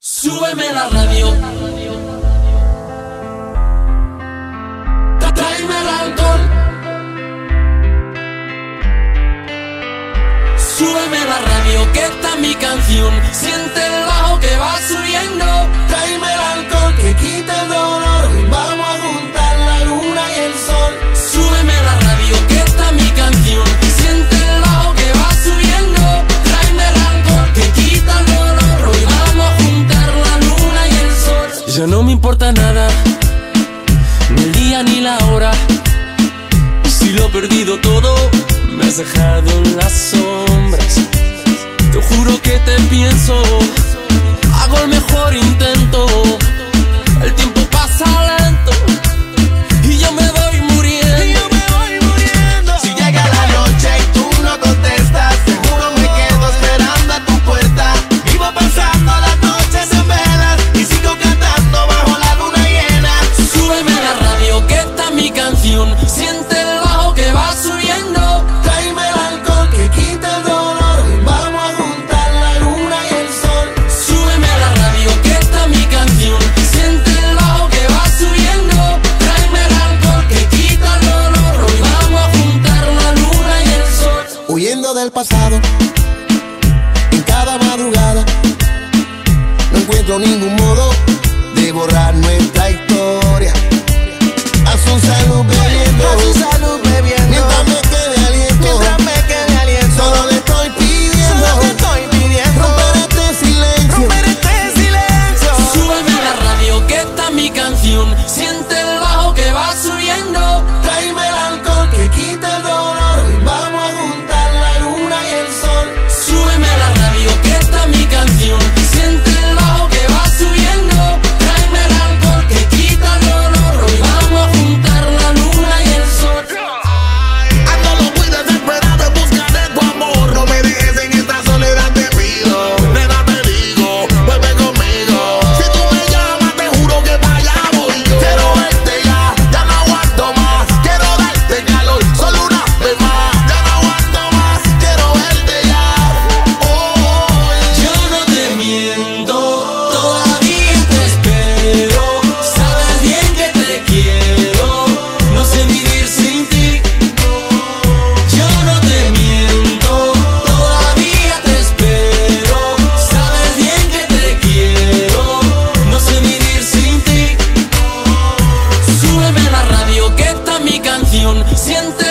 Súbeme la radio. Ya no me importa nada, ni el día ni la hora. Si lo he perdido todo, me has dejado en las sombras. Te juro que te pienso. radio que está mi canción. Siente el bajo que va subiendo. Tráeme el alcohol que quita el dolor. Vamos a juntar la luna y el sol. Súbeme a la radio que está mi canción. Siente el bajo que va subiendo. Tráeme el alcohol que quita el dolor. Hoy vamos a juntar la luna y el sol. Huyendo del pasado. En cada madrugada. No encuentro ningún modo de borrar nuestra historia tu salud bebiendo. mi canción. Siente